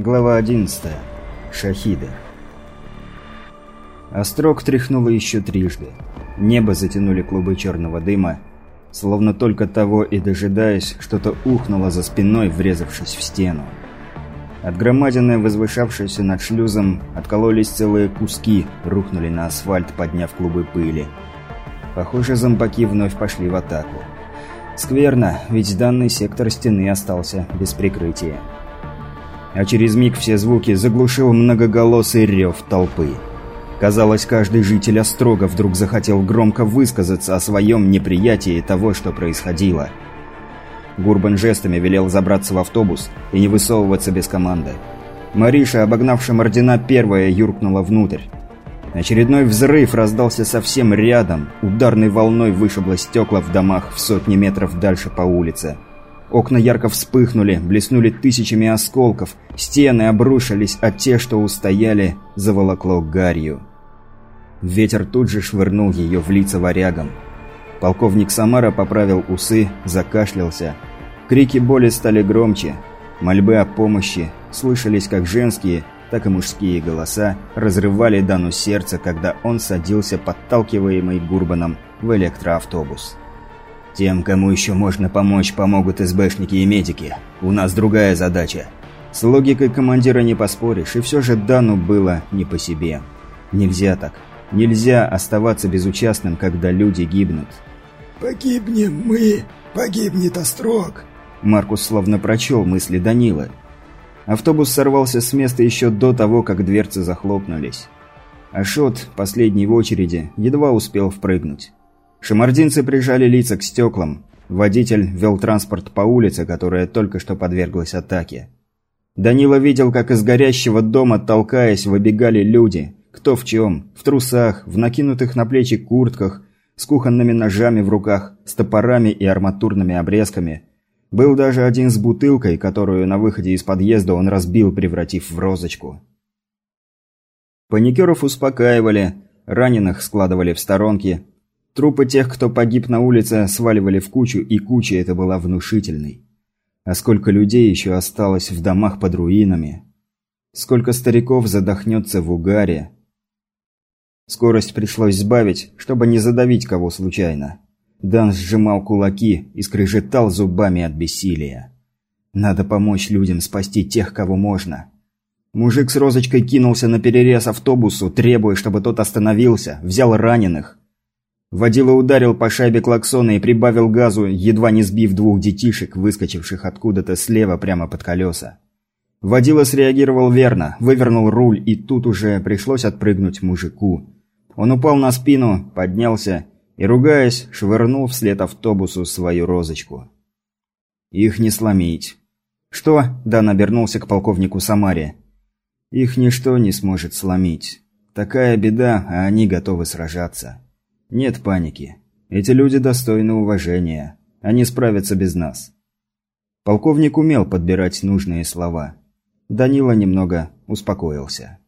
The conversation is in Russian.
Глава 11. Шахиды. Острог тряхнуло еще трижды. Небо затянули клубы черного дыма, словно только того и дожидаясь, что-то ухнуло за спиной, врезавшись в стену. От громадины, возвышавшейся над шлюзом, откололись целые куски, рухнули на асфальт, подняв клубы пыли. Похоже, зомбаки вновь пошли в атаку. Скверно, ведь данный сектор стены остался без прикрытия а через миг все звуки заглушил многоголосый рев толпы. Казалось, каждый житель Острога вдруг захотел громко высказаться о своем неприятии того, что происходило. Гурбан жестами велел забраться в автобус и не высовываться без команды. Мариша, обогнавшим ордена, первая юркнула внутрь. Очередной взрыв раздался совсем рядом, ударной волной вышибло стекла в домах в сотни метров дальше по улице. Окна ярко вспыхнули, блеснули тысячами осколков, стены обрушились, а те, что устояли, заволокло гарью. Ветер тут же швырнул ее в лица варягам. Полковник Самара поправил усы, закашлялся. Крики боли стали громче. Мольбы о помощи слышались как женские, так и мужские голоса разрывали Дану сердце, когда он садился, подталкиваемый Гурбаном, в электроавтобус. Тем, кому еще можно помочь, помогут СБшники и медики. У нас другая задача. С логикой командира не поспоришь, и все же Дану было не по себе. Нельзя так. Нельзя оставаться безучастным, когда люди гибнут. «Погибнем мы, погибнет Острог!» Маркус словно прочел мысли Данила. Автобус сорвался с места еще до того, как дверцы захлопнулись. Ашот, последний в очереди, едва успел впрыгнуть. Шамардинцы прижали лица к стеклам. Водитель вел транспорт по улице, которая только что подверглась атаке. Данила видел, как из горящего дома, толкаясь, выбегали люди. Кто в чем? В трусах, в накинутых на плечи куртках, с кухонными ножами в руках, с топорами и арматурными обрезками. Был даже один с бутылкой, которую на выходе из подъезда он разбил, превратив в розочку. Паникеров успокаивали, раненых складывали в сторонки, Трупы тех, кто погиб на улице, сваливали в кучу, и куча эта была внушительной. А сколько людей еще осталось в домах под руинами? Сколько стариков задохнется в угаре? Скорость пришлось сбавить, чтобы не задавить кого случайно. Дан сжимал кулаки и скрежетал зубами от бессилия. Надо помочь людям спасти тех, кого можно. Мужик с розочкой кинулся на перерез автобусу, требуя, чтобы тот остановился, взял раненых. Водила ударил по шайбе клаксона и прибавил газу, едва не сбив двух детишек, выскочивших откуда-то слева прямо под колеса. Водила среагировал верно, вывернул руль, и тут уже пришлось отпрыгнуть мужику. Он упал на спину, поднялся и, ругаясь, швырнул вслед автобусу свою розочку. «Их не сломить». «Что?» – Дан обернулся к полковнику Самаре. «Их ничто не сможет сломить. Такая беда, а они готовы сражаться». Нет паники. Эти люди достойны уважения. Они справятся без нас. Полковник умел подбирать нужные слова. Данила немного успокоился.